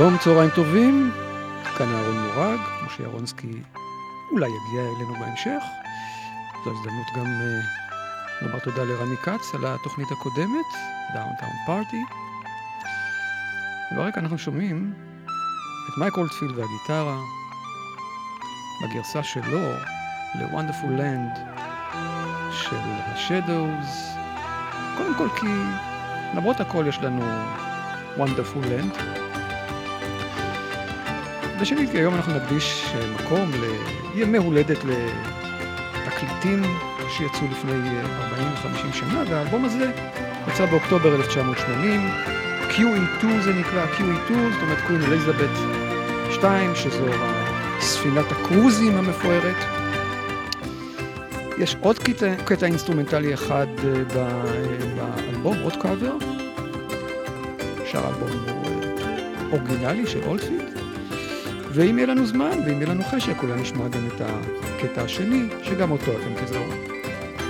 שלום, צהריים טובים, כאן אהרון מורג, משה ירונסקי אולי יגיע אלינו בהמשך. זו הזדמנות גם אה, לומר תודה לרמי כץ על התוכנית הקודמת, Downtown Party. וברקע אנחנו שומעים את מייק אולדפילד והגיטרה בגרסה שלו ל-Wonderful Land של ה-Shadows. קודם כל כי למרות הכל יש לנו Wonderful Land. ושנית, היום אנחנו נקדיש מקום לימי הולדת לתקליטים שיצאו לפני 40-50 שנה, והאלבום הזה יצא באוקטובר 1980, QE2 זה נקרא, QE2, זאת אומרת קווין אליזבת 2, שזו ספינת הקרוזים המפוארת. יש עוד קטע, קטע אינסטרומנטלי אחד באלבום, עוד קאבר. שאר האלבום הוא אורגינלי של אולדפילד. ואם יהיה לנו זמן, ואם יהיה לנו חשק, אולי נשמע גם את הקטע השני, שגם אותו אתם תזהו.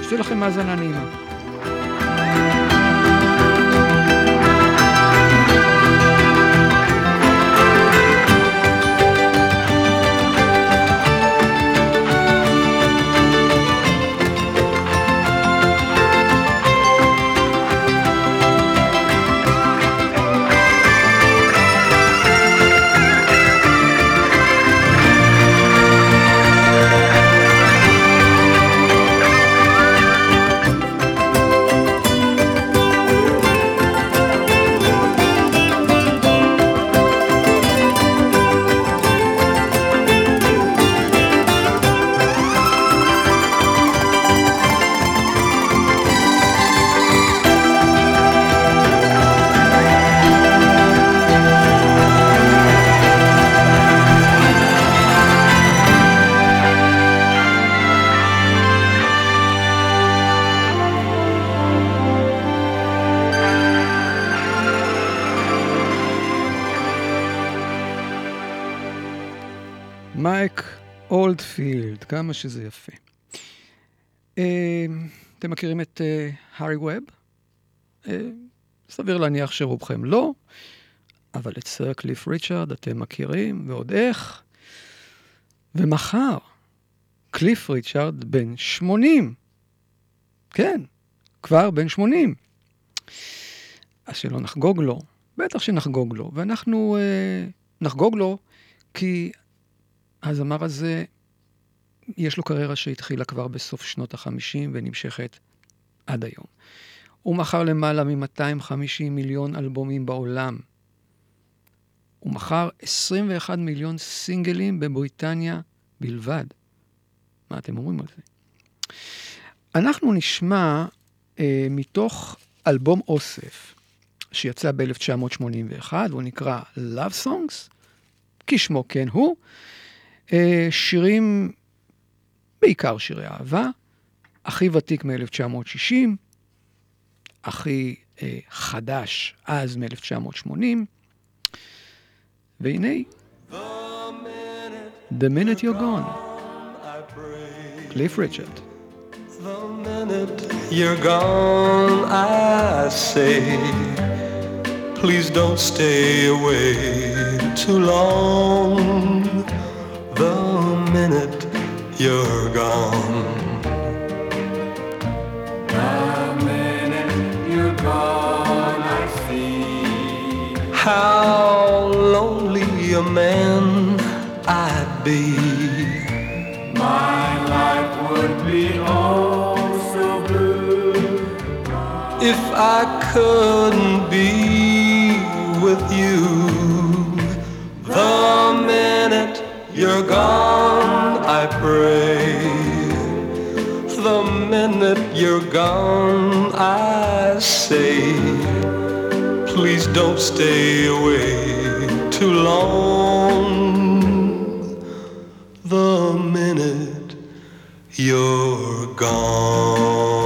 שתהיה לכם האזנה נעימה. אולדפילד, כמה שזה יפה. אתם מכירים את הארי ווב? סביר להניח שרובכם לא, אבל את סר קליף ריצ'רד אתם מכירים, ועוד איך. ומחר, קליף ריצ'רד בן 80. כן, כבר בן 80. אז שלא נחגוג לו, בטח שנחגוג לו, ואנחנו אה, נחגוג לו כי הזמר הזה, יש לו קריירה שהתחילה כבר בסוף שנות ה-50 ונמשכת עד היום. הוא מכר למעלה מ-250 מיליון אלבומים בעולם. הוא מכר 21 מיליון סינגלים בבריטניה בלבד. מה אתם אומרים על זה? אנחנו נשמע אה, מתוך אלבום אוסף, שיצא ב-1981, והוא נקרא Love Songs, כשמו כן הוא. אה, שירים, בעיקר שירי אהבה, הכי ותיק מ-1960, הכי אה, חדש אז מ-1980, והנה, The Minute You're Gone, קליף ריצ'רד. The minute you're gone, I say, please don't stay away too long. The minute you're gone. I see how lonely a man I'd be. My life would be oh so blue. if I couldn't be with you. The minute you're gone, I pray. The minute you're gone, I say, please don't stay away too long. The minute you're gone.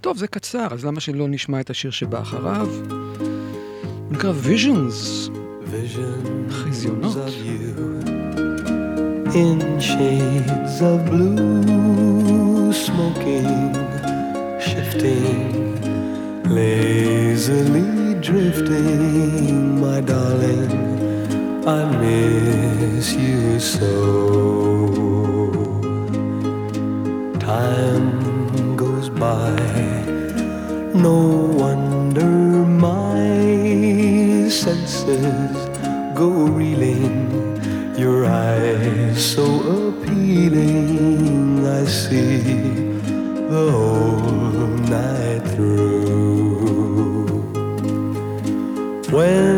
טוב, זה קצר, אז למה שלא נשמע את השיר שבא אחריו? उनका visions you In shades of blue, smoking, shifting, lazily drifting, my darling. I miss you so. Time goes by, no go reeling. Your eyes so appealing, I see the whole night through. When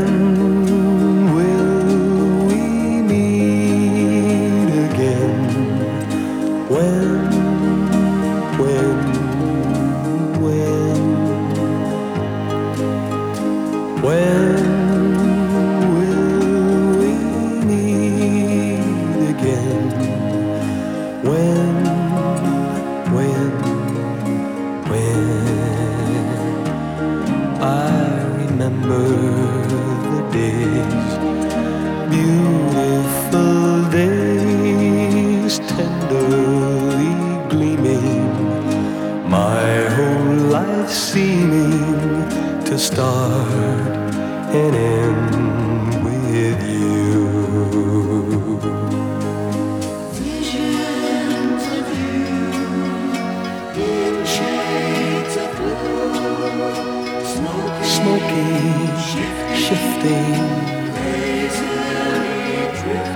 shifting.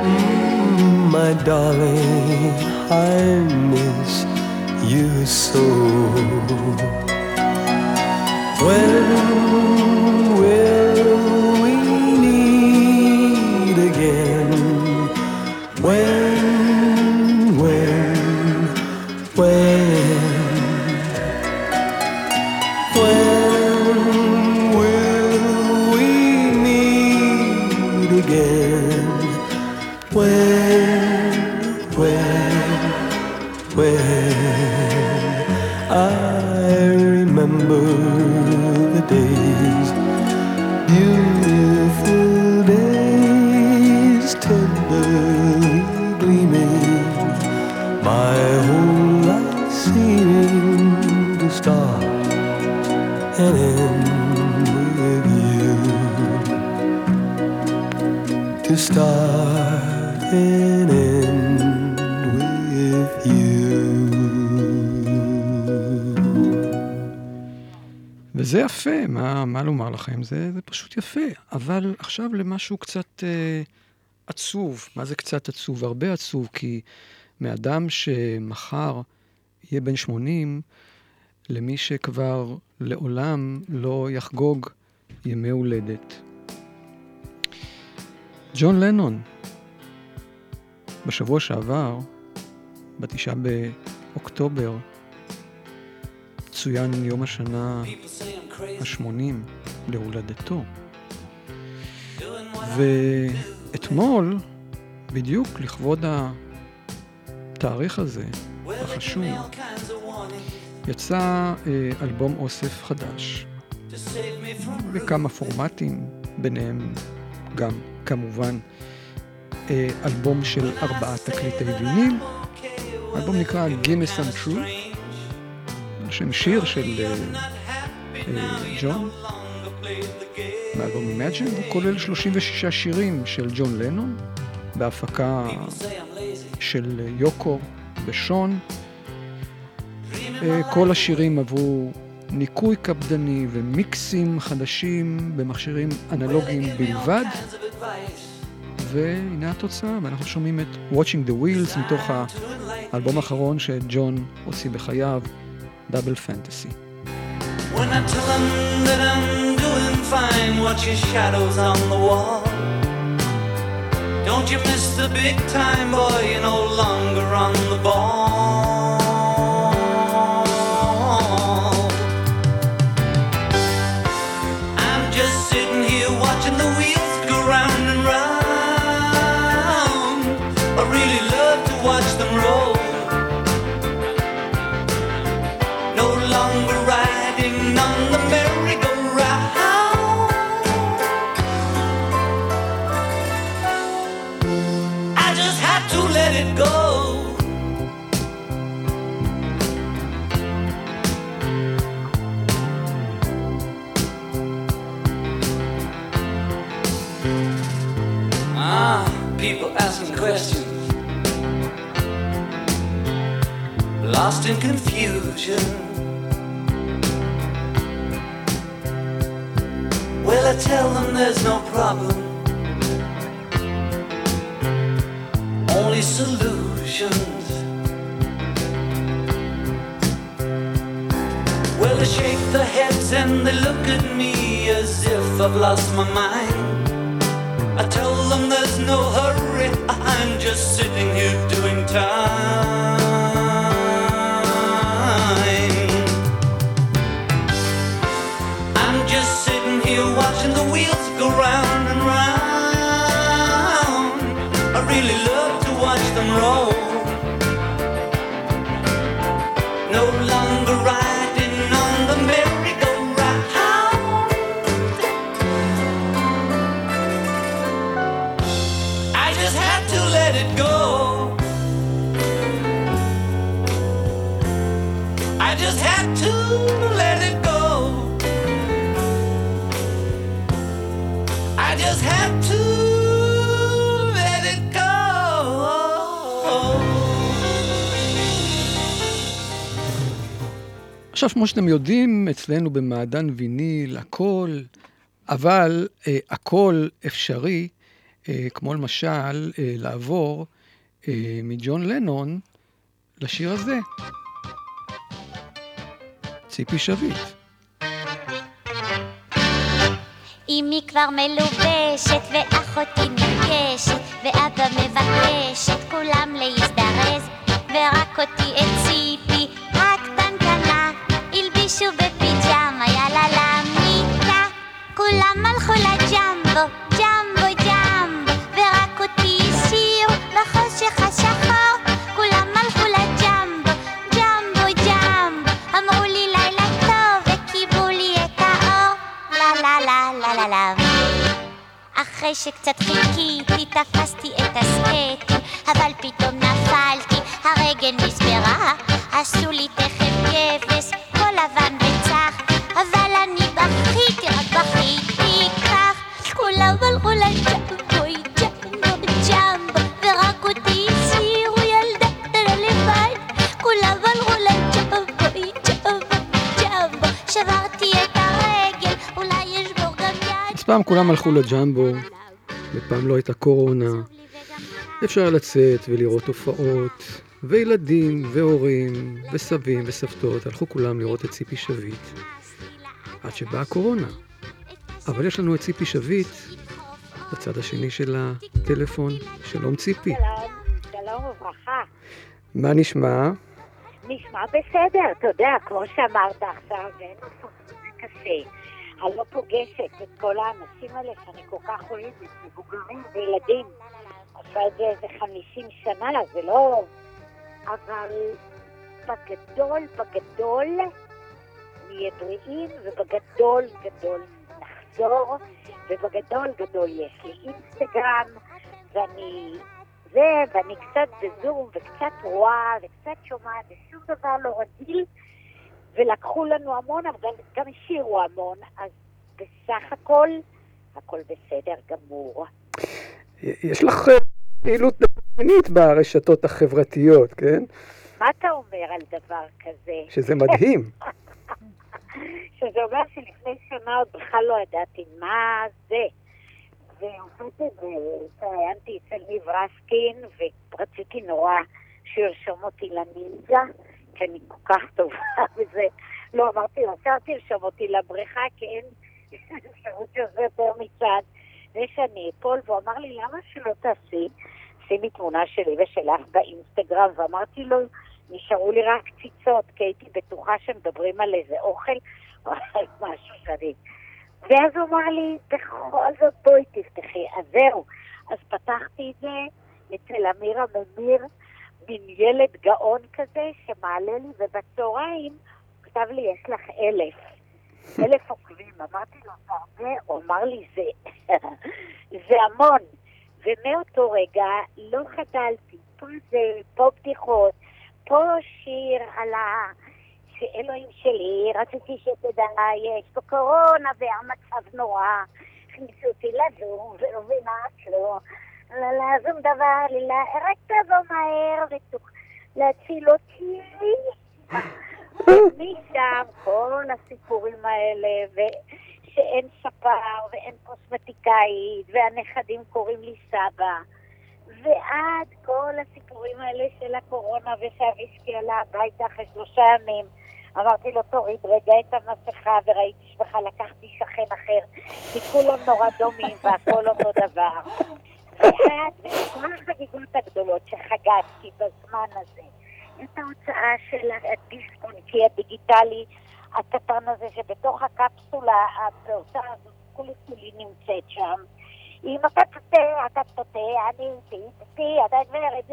Mm, my darling, I miss you so. When וזה יפה, מה, מה לומר לכם? זה, זה פשוט יפה. אבל עכשיו למשהו קצת אה, עצוב. מה זה קצת עצוב? הרבה עצוב, כי מאדם שמחר יהיה בן 80, למי שכבר לעולם לא יחגוג ימי הולדת. ג'ון לנון, בשבוע שעבר, בתשעה באוקטובר, צוין יום השנה ה-80 להולדתו. ואתמול, בדיוק לכבוד התאריך הזה, החשוב, יצא אה, אלבום אוסף חדש, בכמה פורמטים, ביניהם גם, כמובן, אה, אלבום של ארבעה תקליטי ויניל. האלבום נקרא Gimme Some Truth, שם שיר של אה, אה, ג'ון, מאלבום Imagine, הוא כולל 36 שירים של ג'ון לנון, בהפקה של יוקו ושון. אה, כל השירים עברו ניקוי קפדני ומיקסים חדשים במכשירים אנלוגיים בלבד. והנה התוצאה, ואנחנו שומעים את Watching the Wheels מתוך האלבום האחרון שג'ון הוציא בחייו, דאבל פנטסי. When I tell them that I'm doing fine, watch your shadows on the wall. Don't you miss the big time, boy, you're no longer on the ball. Let it go. Ah, people asking questions. Lost in confusion. Well, I tell them there's no problem, solutions. Well, they shake their heads and they look at me as if I've lost my mind. I tell them there's no hurry, I'm just sitting here doing time. עכשיו, כמו שאתם יודעים, אצלנו במעדן ויניל הכל, אבל אה, הכל אפשרי, אה, כמו למשל אה, לעבור אה, מג'ון לנון לשיר הזה, ציפי שביט. אמי כבר מלובשת ואחותי נרגשת ואבא מבקשת כולם להזדרז ורק אותי הקטנטנה הלבישו בפיג'מה יאללה למיטה כולם הלכו לג'מבו ג'מבו ג'מבו ורק אותי השאירו בחושך השחור. כולם הלכו לג'מבו ג'מבו ג'מבו. אמרו לי לילה טוב וכיבו לי את האור. לה לה לה לה לה לה. אחרי שקצת חיכיתי תפסתי את הסקטים אבל פתאום נפלתי הרגל נשברה עשו לי תכף גבס פעם כולם הלכו לג'מבו, ופעם לא הייתה קורונה. אפשר לצאת ולראות הופעות, וילדים, והורים, וסבים, וסבתות, הלכו כולם לראות את ציפי שביט, עד שבאה הקורונה. אבל יש לנו את ציפי שביט בצד השני של הטלפון. שלום ציפי. שלום, שלום וברכה. מה נשמע? נשמע בסדר, אתה יודע, כמו שאמרת עכשיו, אין קשה. אני לא פוגשת את כל האנשים האלה שאני כל כך אוהבת, מבוגרים וילדים. עושה את זה איזה 50 שנה, זה לא... אבל בגדול, בגדול, נהיה בריאים, ובגדול, גדול נחזור, ובגדול, גדול יש לי אינסטגרם, ואני... זה, ואני קצת בזום, וקצת רואה, וקצת שומעת, ושום דבר לא רגיל, ולקחו לנו המון, אבל גם, גם השאירו המון, אז בסך הכל, הכל בסדר גמור. יש לך אה, פעילות דמיינית ברשתות החברתיות, כן? מה אתה אומר על דבר כזה? שזה מדהים. שזה אומר שלפני שנה עוד בכלל לא ידעתי מה זה. והתראיינתי אצל ניב רסקין, ורציתי נורא שירשום אותי לנינג'ה, כי אני כל כך טובה בזה. לא, אמרתי לו, אפשר תרשום אותי לבריכה, כי אין אפשרות שזה יותר מצד. ושאני אפול, והוא אמר לי, למה שלא תעשי? שימי תמונה שלי ושלך באינסטגרם, ואמרתי לו, נשארו לי רק קציצות, כי הייתי בטוחה שמדברים על איזה אוכל או על משהו שאני... ואז הוא אמר לי, בכל זאת בואי תפתחי. אז זהו. אז פתחתי את זה אצל אמירה ממיר, מין ילד גאון כזה שמעלה לי, ובצהריים הוא כתב לי, יש לך אלף. אלף עוקבים. אמרתי לו, זה הרבה? הוא אמר לי, זה, זה המון. ומאותו רגע לא חדלתי. פה זה, פה בדיחות, פה שיר על ה... שאלוהים שלי, רציתי שתדע, יש פה קורונה והמצב נורא. הכניסו אותי לזום ולא מבינה. לא, לא, שום דבר, לי, רק תבוא מהר ותוכל להציל אותי. משם כל הסיפורים האלה, ושאין ספר ואין קוסמטיקאית, והנכדים קוראים לי סבא. ועד כל הסיפורים האלה של הקורונה, ושאבישקי עלה הביתה אחרי שלושה ימים. אמרתי לו, תוריד רגע את המסכה, וראיתי שבכלל לקחתי שכן אחר, כי כולם נורא דומים והכל אותו דבר. וכל החגיגות הגדולות שחגגתי בזמן הזה, את ההוצאה של הדיסקונקי הדיגיטלי הקטן הזה, שבתוך הקפסולה הפעוטה הזאת, כולי כולי נמצאת שם. תוטה, אתה תוטה, אני איתי, איתי, אתה גברת,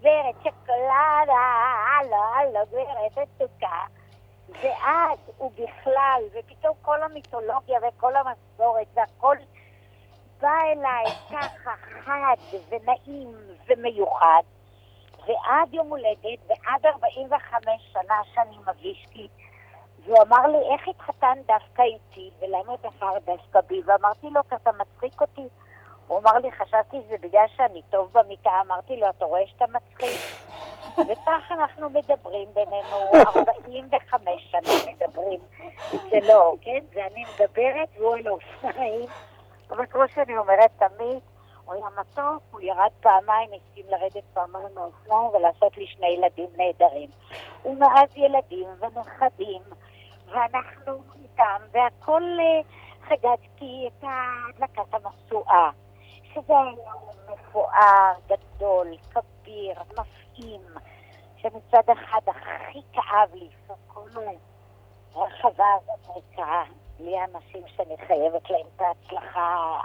גברת שקולדה, הלו, הלו, גברת מתוקה. ואז ובכלל, ופתאום כל המיתולוגיה וכל המסורת והכל בא אליי ככה חד ונעים ומיוחד, ועד יום הולדת ועד 45 שנה שאני מבישקי, והוא אמר לי, איך התחתן דווקא איתי, ולמה בחר דווקא בי? ואמרתי לו, כי אתה מצחיק אותי. הוא אמר לי, חשבתי שזה בגלל שאני טוב במיטה. אמרתי לו, אתה רואה שאתה מצחיק? וכך אנחנו מדברים בינינו, 45 שנה מדברים. זה לא, כן? זה אני מדברת והוא על האופניים. אבל כמו שאני אומרת תמיד, הוא היה מתוק, הוא ירד פעמיים, הסכים לרדת פעמיים מהאופניים ולעשות לי שני ילדים נהדרים. ומאז ילדים ונכדים, ואנחנו איתם, והכל אה, חגגתי את הדלקת המשואה, שזה היה מפואר, גדול, כביר, מפעים, שמצד אחד הכי כאב לי, כל הרחבה הזאת ריקה, בלי אנשים שאני חייבת להם את ההצלחה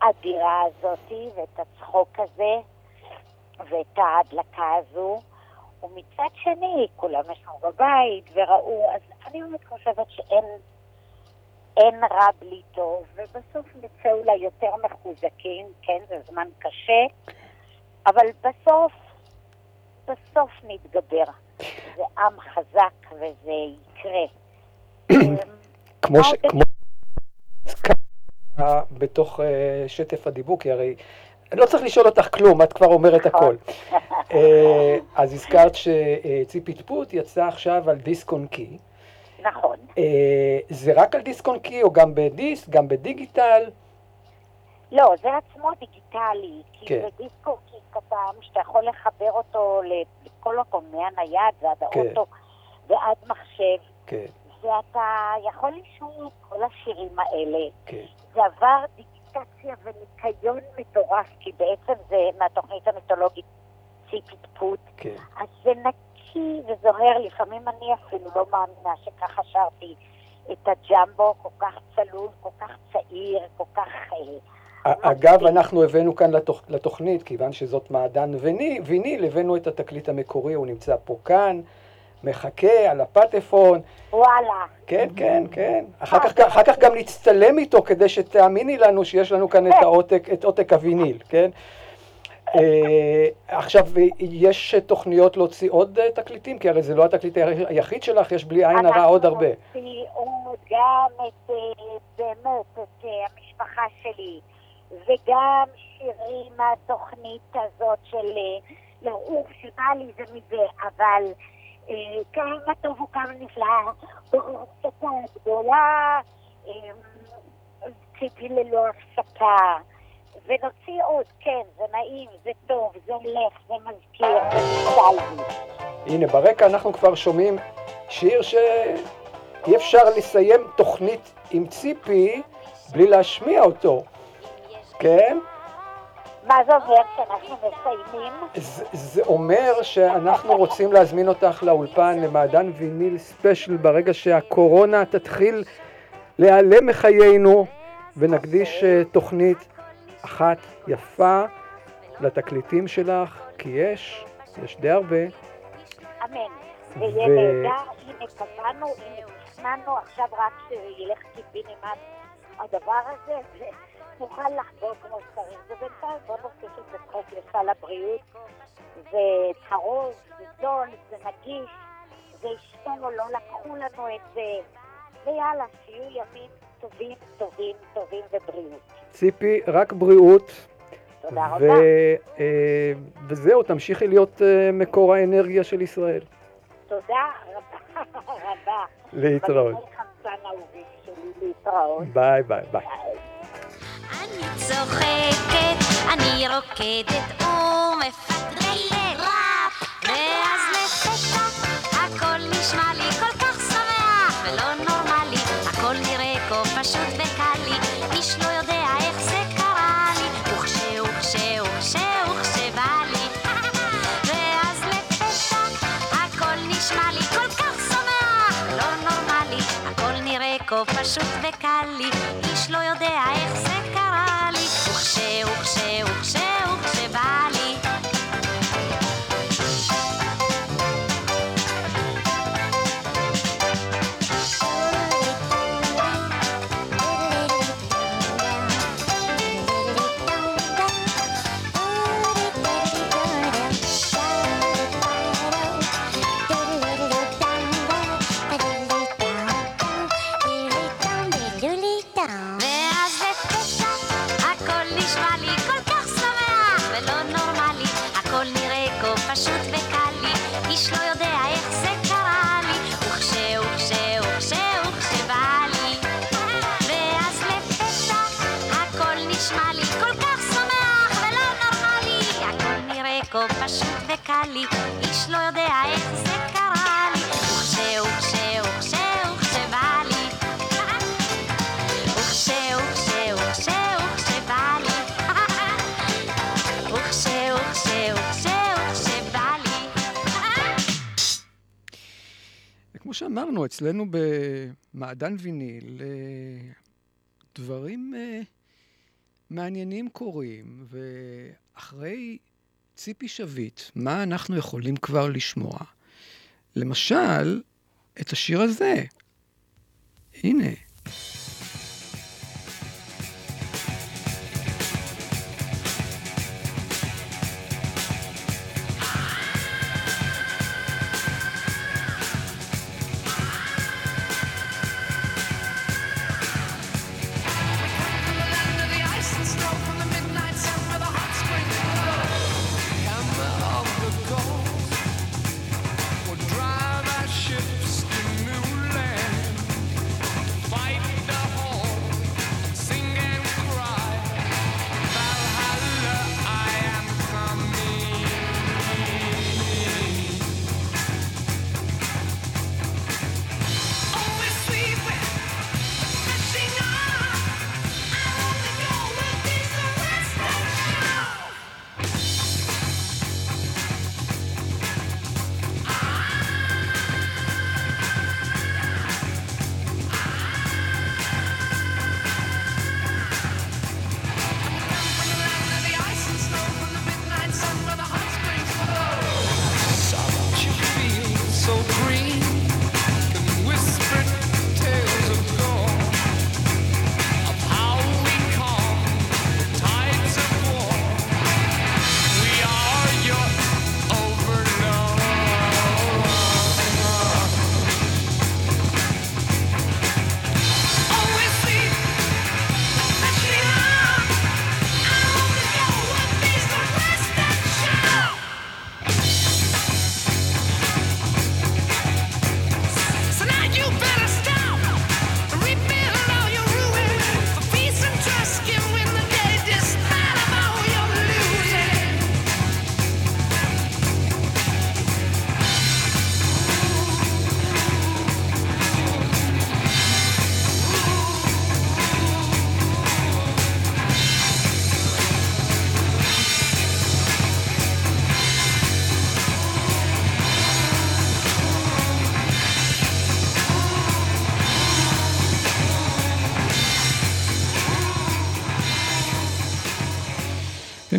האדירה הזאת, ואת הצחוק הזה, ואת ההדלקה הזו. ומצד שני, כולם ישבו בבית וראו, אז אני באמת חושבת שאין אין רע בלי טוב, ובסוף נצא אולי יותר מחוזקים, כן, זה זמן קשה, אבל בסוף, בסוף נתגבר. זה עם חזק וזה יקרה. כמו ש... כמו... בתוך אה, שטף הדיבור, כי הרי לא צריך לשאול אותך כלום, את כבר אומרת הכל. אה, אז הזכרת שציפי טפוט יצא עכשיו על דיסק און קי. נכון. אה, זה רק על דיסק און קי או גם בדיסק, גם בדיגיטל? לא, זה עצמו דיגיטלי. כי כן. זה דיסק אוקיי קטן שאתה יכול לחבר אותו לכל מקום, מהנייד ועד כן. האוטו ועד מחשב, כן, ואתה יכול לשמוע את כל השירים האלה. כן. זה עבר דיגיטציה וניקיון מטורף, כי בעצם זה מהתוכנית המיתולוגית ציפי פוט. כן. אז זה נקי וזוהר, לפעמים אני אפילו לא מאמינה שככה שרתי את הג'מבו, כל כך צלול, כל כך צעיר, כל כך... אה, אגב, אנחנו הבאנו כאן לתוכ... לתוכנית, כיוון שזאת מעדן ויני- ויניל, הבאנו את התקליט המקורי, הוא נמצא פה כאן, מחכה על הפטפון. וואלה. כן, כן, כן. אחר כך, אחר כך גם נצטלם איתו כדי שתאמיני לנו שיש לנו כאן את העותק, את עותק הוויניל, כן? אה, עכשיו, יש תוכניות להוציא עוד אה, תקליטים? כי הרי זה לא התקליט היחיד שלך, יש בלי עין הרע עוד הרבה. אנחנו נוציא גם את, אה, באמת, את אה, המשפחה שלי, וגם שירים מהתוכנית הזאת של אה, לא, שבא לי זה מזה, אבל אה, כמה טוב וכמה נפלא, בהרצתה גדולה, אה, ציפי ללא הפסקה. ונוציא עוד, כן, זה נעים, זה טוב, זה הולך, זה מזכיר, זה. הנה, ברקע אנחנו כבר שומעים שיר שאי אפשר לסיים תוכנית עם ציפי בלי להשמיע אותו, כן? מה זה אומר שאנחנו מסיימים? זה, זה אומר שאנחנו רוצים להזמין אותך לאולפן למעדן ויניל ספיישל ברגע שהקורונה תתחיל להיעלם מחיינו ונקדיש אה, תוכנית אחת יפה לתקליטים שלך, כי יש, יש די הרבה. אמן. זה יהיה ו- נהדר, הנה קבענו, הנה תכננו, עכשיו רק שילך קיבינימט הדבר הזה, ונוכל לחגוג כמו שצריך. ובינתיים בוא נוסיף את זה חוק לסל הבריאות. זה קרוב, זה זול, זה נגיש, זה יש לנו, לא לקחו לנו את זה. ויאללה, שיהיו ימים טובים, טובים, טובים ובריאות. ציפי, רק בריאות. תודה ו- רבה. אה, וזהו, תמשיכי להיות אה, מקור האנרגיה של ישראל. תודה רבה רבה. להתראות. ביי ביי ביי. אני צוחקת, אני רוקדת ומפטרלת ראפ ואז לפתע הכל נשמע לי כל שאמרנו, אצלנו במעדן ויניל, אה, דברים אה, מעניינים קורים, ואחרי ציפי שביט, מה אנחנו יכולים כבר לשמוע? למשל, את השיר הזה. הנה.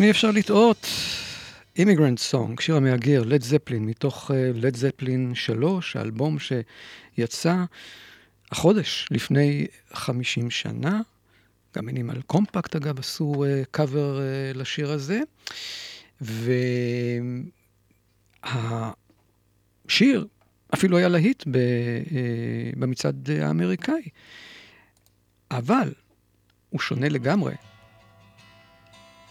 אי אפשר לטעות. אימיגרנט סונג, שיר המהגר, לד זפלין, מתוך לד זפלין 3, האלבום שיצא החודש לפני 50 שנה. גם אנימל קומפקט, אגב, עשו קאבר uh, uh, לשיר הזה. והשיר אפילו היה להיט ב, uh, במצעד האמריקאי. אבל הוא שונה לגמרי,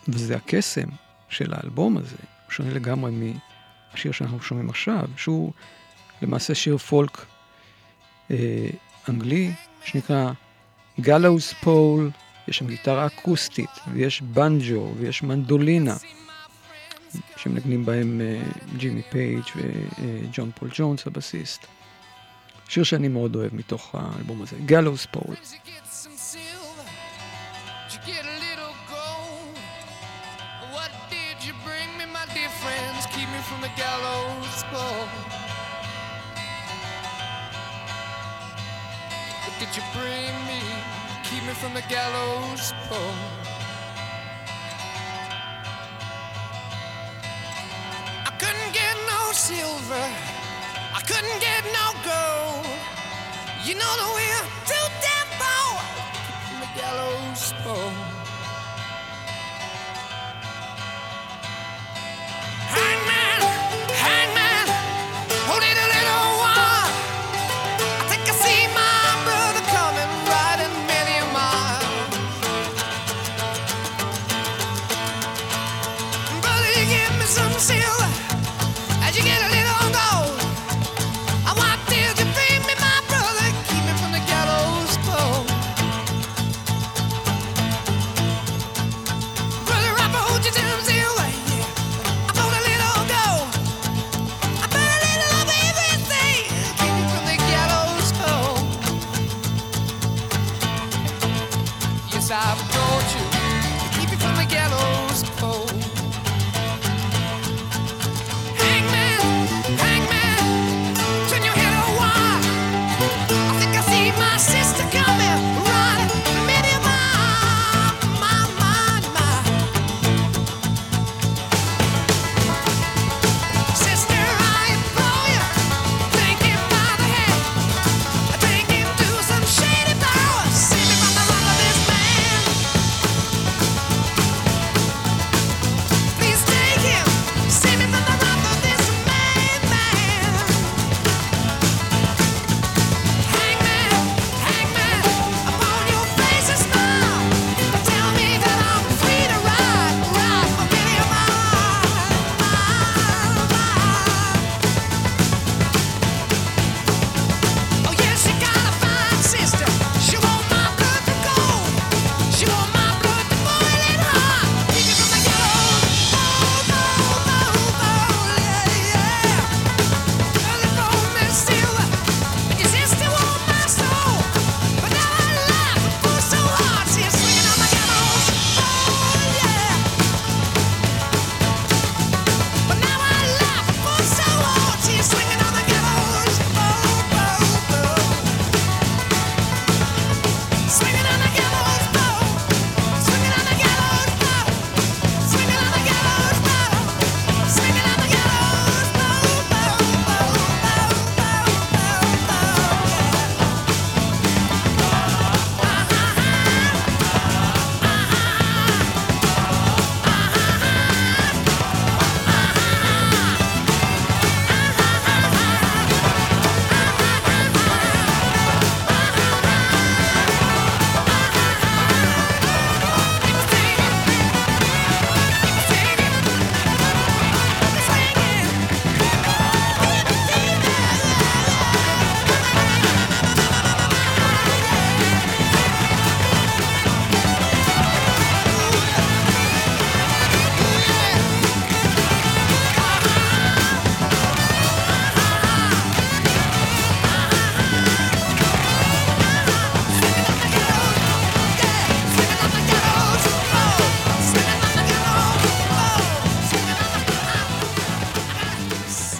וזה הקסם של האלבום הזה, שונה לגמרי מהשיר שאנחנו שומעים עכשיו, שהוא למעשה שיר פולק אה, אנגלי, שנקרא Gallows Pole, יש שם גיטרה אקוסטית, ויש בנג'ו, ויש מנדולינה, שמנגנים בהם אה, ג'ימי פייג' וג'ון פול ג'ונס, הבסיסט. שיר שאני מאוד אוהב מתוך האלבום הזה, גלאוס פול. You bring me? Keep me from the gallows pole. I couldn't get no silver. I couldn't get no gold. You know that we're too damn poor. From the gallows pole.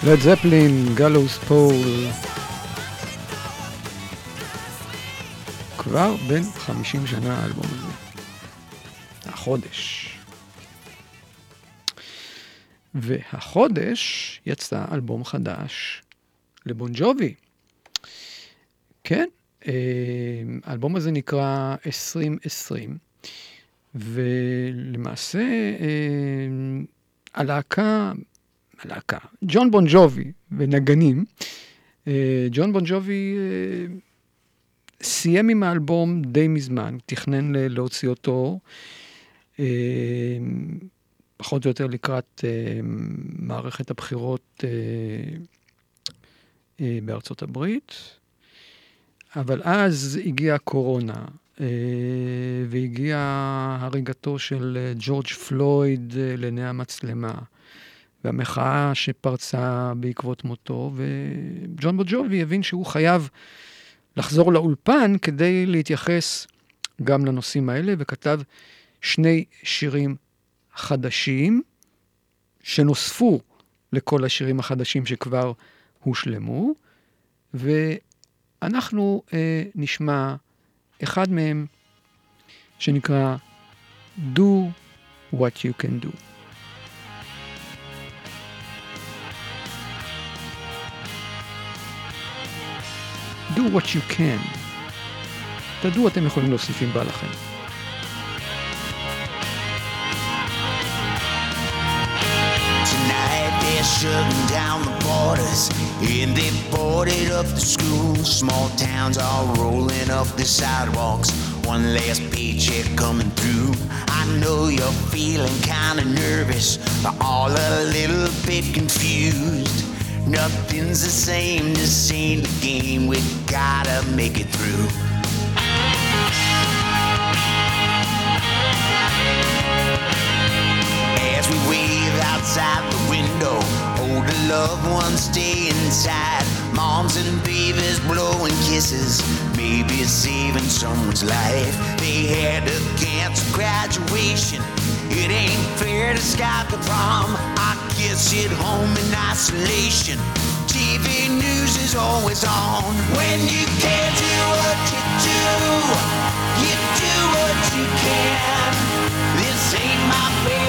לד זפלין, גלוס פול. כבר בין 50 שנה האלבום הזה. החודש. והחודש יצא אלבום חדש לבון ג'ובי. כן, אה, האלבום הזה נקרא 2020, ולמעשה אה, הלהקה, הלהקה, ג'ון בון ג'ובי ונגנים, אה, ג'ון בון ג'ובי סיים עם האלבום די מזמן, תכנן להוציא אותו. פחות או יותר לקראת אה, מערכת הבחירות אה, אה, בארצות הברית, אבל אז הגיעה הקורונה, אה, והגיעה הריגתו של אה, ג'ורג' פלויד אה, לעיני המצלמה, והמחאה שפרצה בעקבות מותו, וג'ון בוג'ובי הבין שהוא חייב לחזור לאולפן כדי להתייחס גם לנושאים האלה, וכתב שני שירים חדשים שנוספו לכל השירים החדשים שכבר הושלמו, ואנחנו אה, נשמע אחד מהם שנקרא Do What You Can Do. Do what you can. תדעו אתם יכולים להוסיף אם בא לכם. shutting down the borders and they boarded up the schools. Small towns all rolling up the sidewalks. One last paycheck coming through. I know you're feeling kinda nervous, but all a little bit confused. Nothing's the same, this ain't the game. We gotta make it through. As we wave outside the window, older loved ones stay inside. Moms and babies blowing kisses, maybe it's saving someone's life. They had to cancel graduation. It ain't fair to Scott the prom. I guess at home in isolation. TV news is always on. When you can't do what you do, you do what you can. This ain't my fear,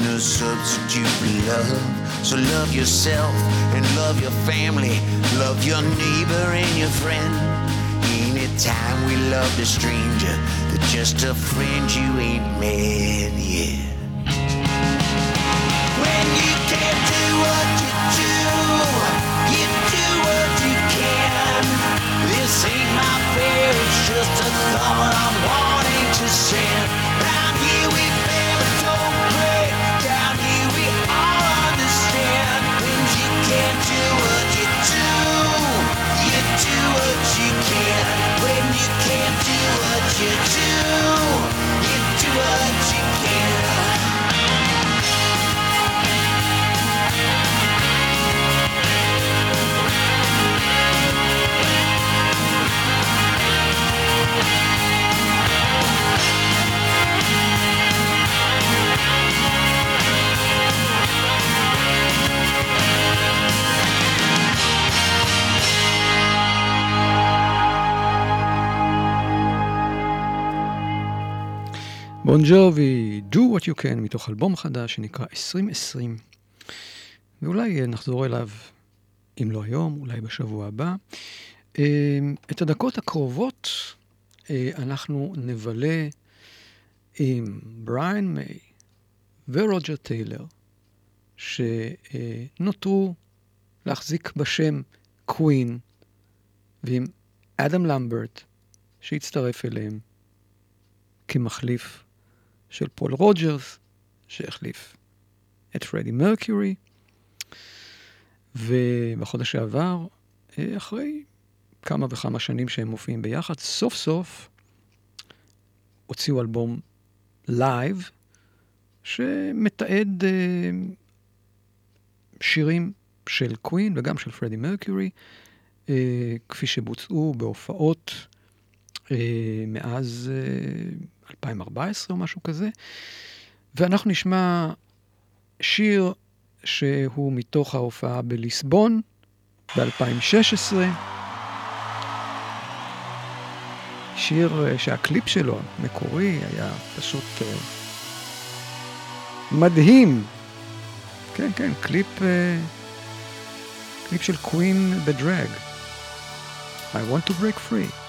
no substitute for love. So love yourself and love your family, love your neighbor and your friend. Anytime we love a stranger, they're just a friend you ain't met yet. When you can't do what you do, you do what you can. This ain't my fear, it's just a thought I'm wanting to send. You בון ג'ובי, Do What You Can, מתוך אלבום חדש שנקרא 2020. ואולי נחזור אליו, אם לא היום, אולי בשבוע הבא. אה, את הדקות הקרובות אה, אנחנו נבלה עם בריאן מיי ורוג'ר טיילר, שנותרו להחזיק בשם קווין, ועם אדם למברט, שהצטרף אליהם כמחליף של פול רוג'רס, שהחליף את פרדי מרקיורי, ובחודש שעבר, אה, אחרי כמה וכמה שנים שהם מופיעים ביחד, סוף סוף הוציאו אלבום לייב, שמתעד אה, שירים של קווין וגם של פרדי מרקיורי, אה, כפי שבוצעו בהופעות אה, מאז אה, 2014 או משהו כזה. ואנחנו נשמע שיר שהוא מתוך ההופעה בליסבון ב-2016. שיר אה, שהקליפ שלו, המקורי, היה פשוט uh, מדהים. כן, כן, קליפ, uh, קליפ של קווין בדרג. I want to break free.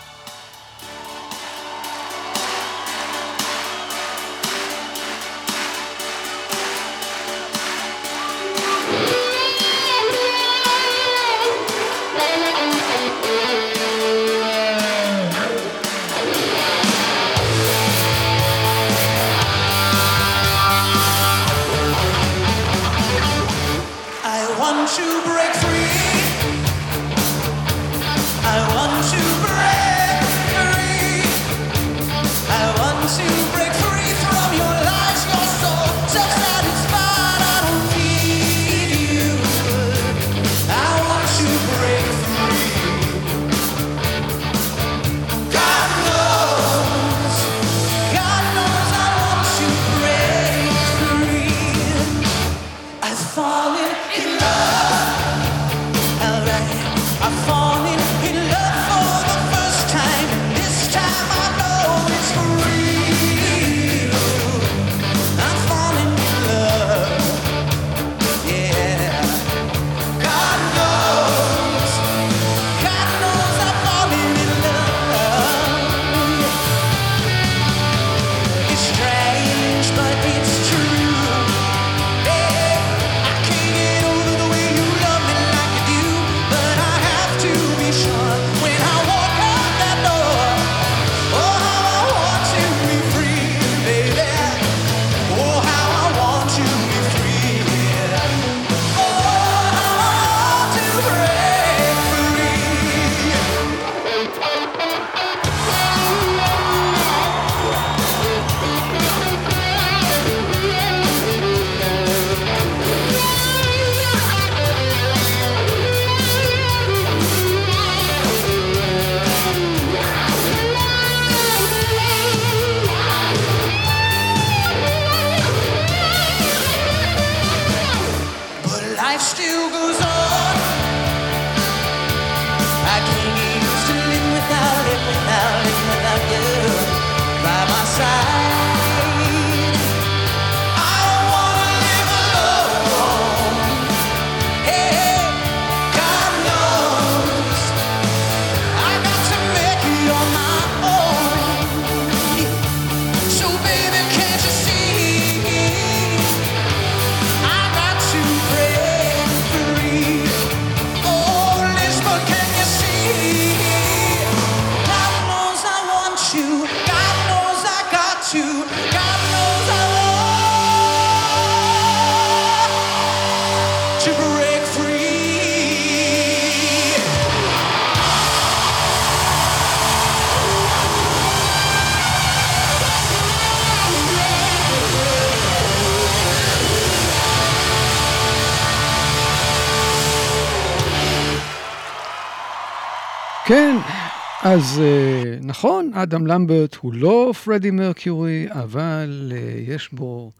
אז אה, נכון, אדם למברט הוא לא פרדי מרקיורי, אבל אה, יש בו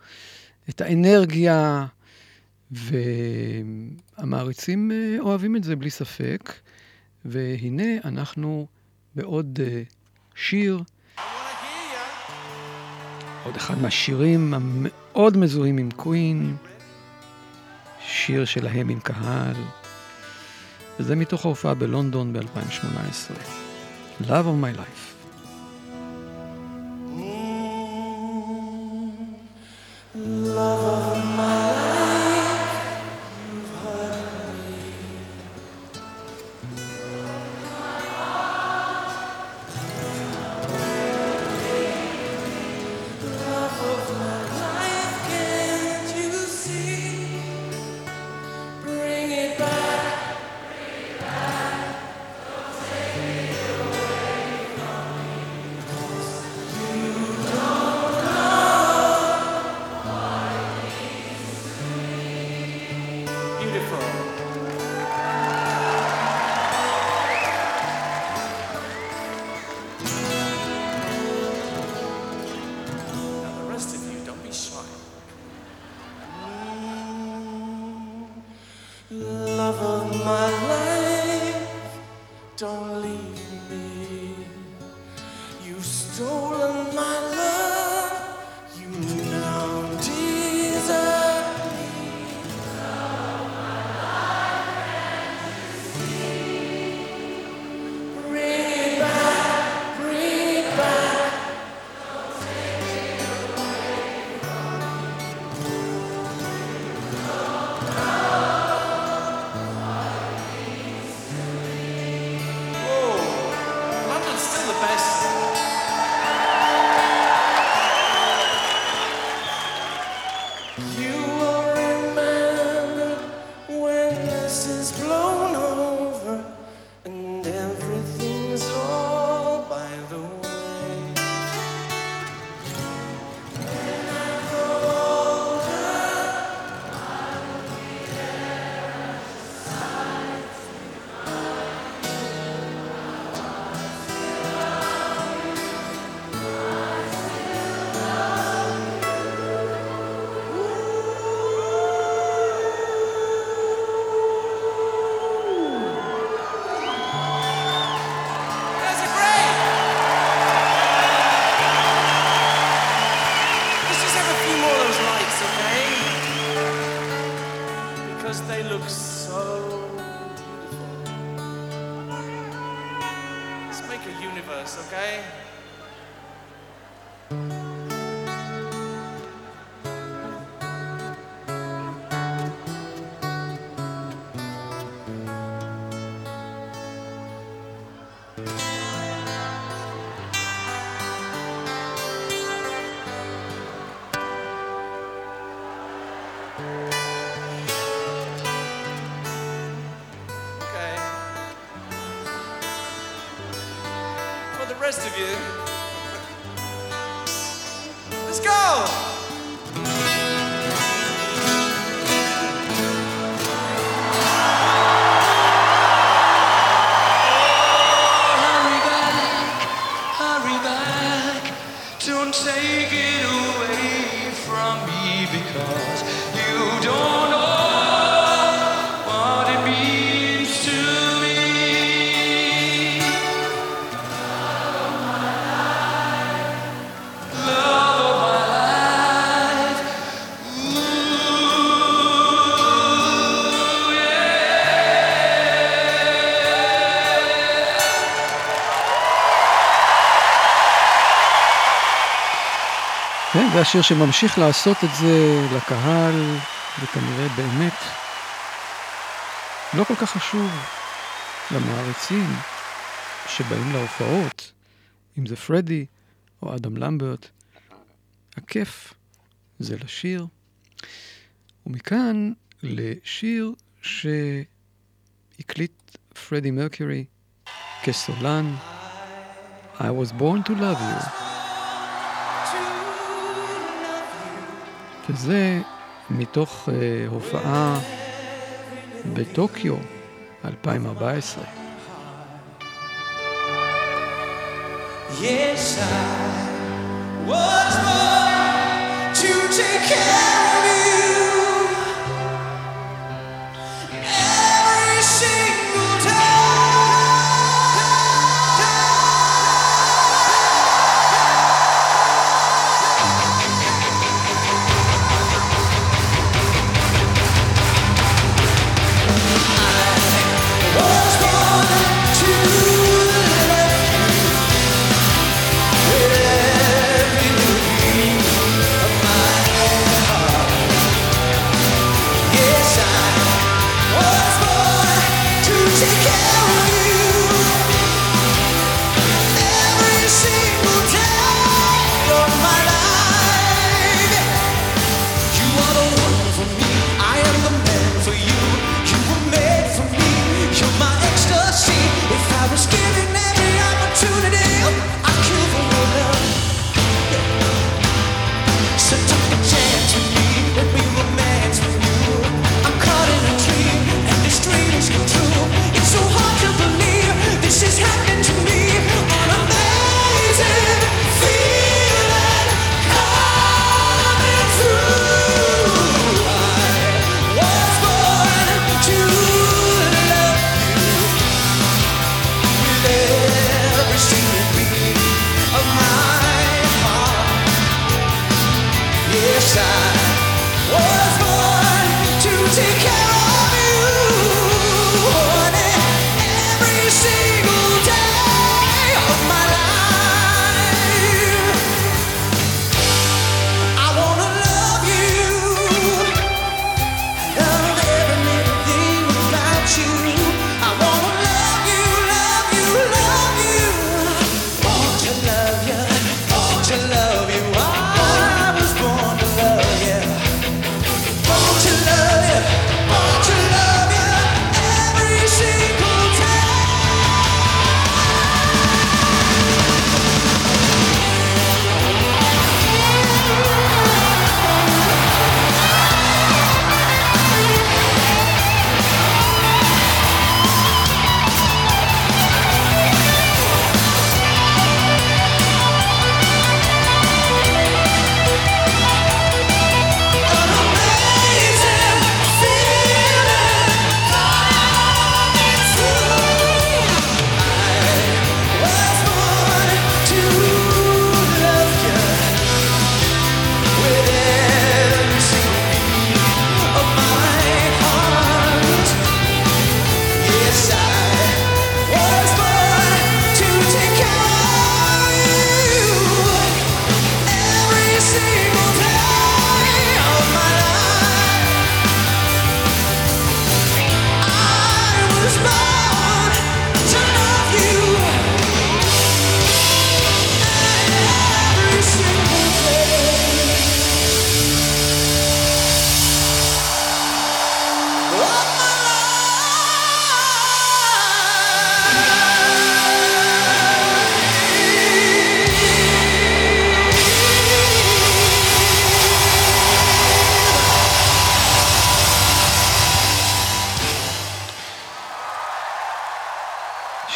את האנרגיה, והמעריצים אה, אוהבים את זה בלי ספק. והנה אנחנו בעוד שיר עוד אחד מהשירים המאוד מזוהים עם קווין, שיר שלהם עם קהל, וזה מתוך ההופעה בלונדון ב-2018, Love of My Life. זה השיר שממשיך לעשות את זה לקהל, וכנראה באמת לא כל כך חשוב למעריצים שבאים להופעות, אם זה פרדי או אדם למברט. הכיף זה לשיר. ומכאן לשיר שהקליט פרדי מרקיורי כסולן, I was born to love you. וזה מתוך uh, הופעה בטוקיו 2014. Yes, I was born to take care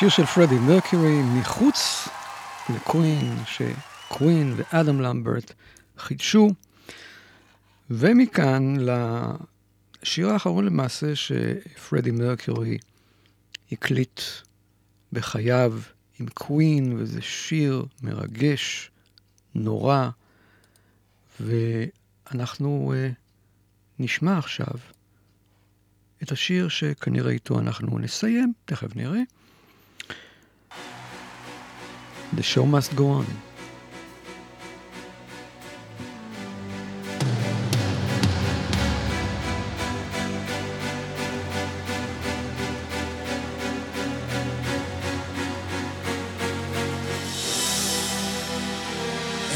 שיר של פרדי מרקיורי מחוץ לקווין, שקווין ואדם למברט חידשו, ומכאן לשיר האחרון למעשה שפרדי מרקיורי הקליט בחייו עם קווין, וזה שיר מרגש, נורא, ואנחנו uh, נשמע עכשיו את השיר שכנראה איתו אנחנו נסיים, תכף נראה. The show must go on.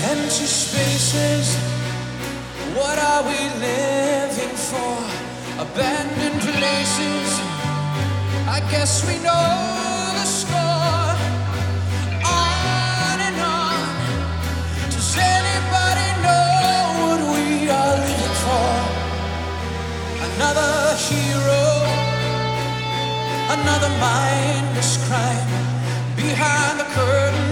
Empty spaces, what are we living for? Abandoned places, I guess we know hero, another mindless crime behind the curtain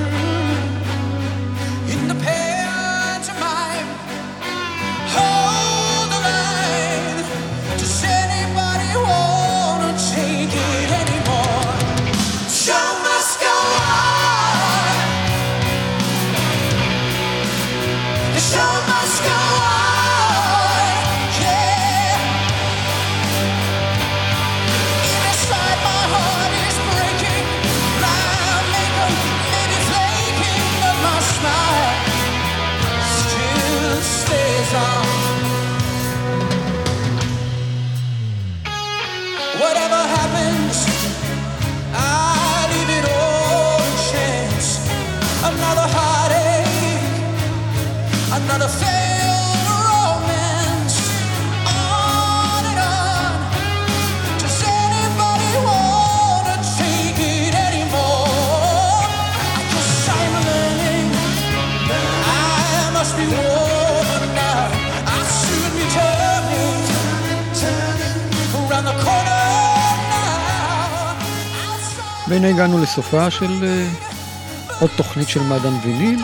והנה הגענו לסופה של uh, עוד תוכנית של מעדן ויניל.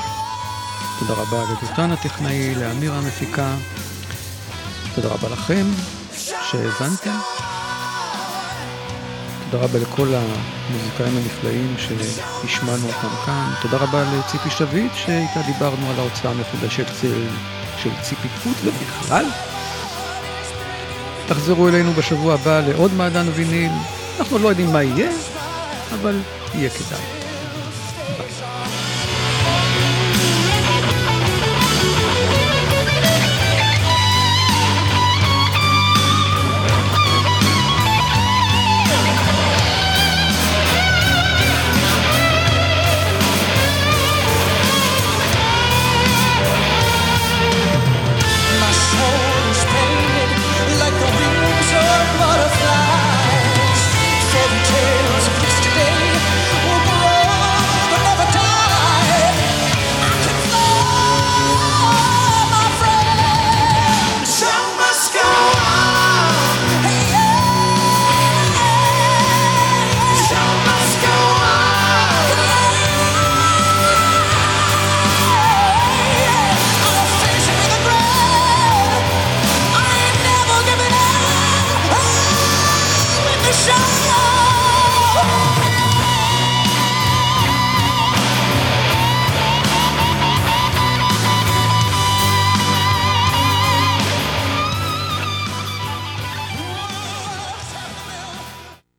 תודה רבה לדותן הטכנאי, לאמיר המפיקה. תודה רבה לכם שהאזנתם. תודה רבה לכל המוזיקאים הנפלאים שהשמענו אותם כאן. תודה רבה לציפי שביט שאיתה דיברנו על ההוצאה המחודשת של, ציפי פוט ובכלל. תחזרו אלינו בשבוע הבא לעוד מעדן ויניל. אנחנו לא יודעים מה יהיה, אבל יהיה כדאי.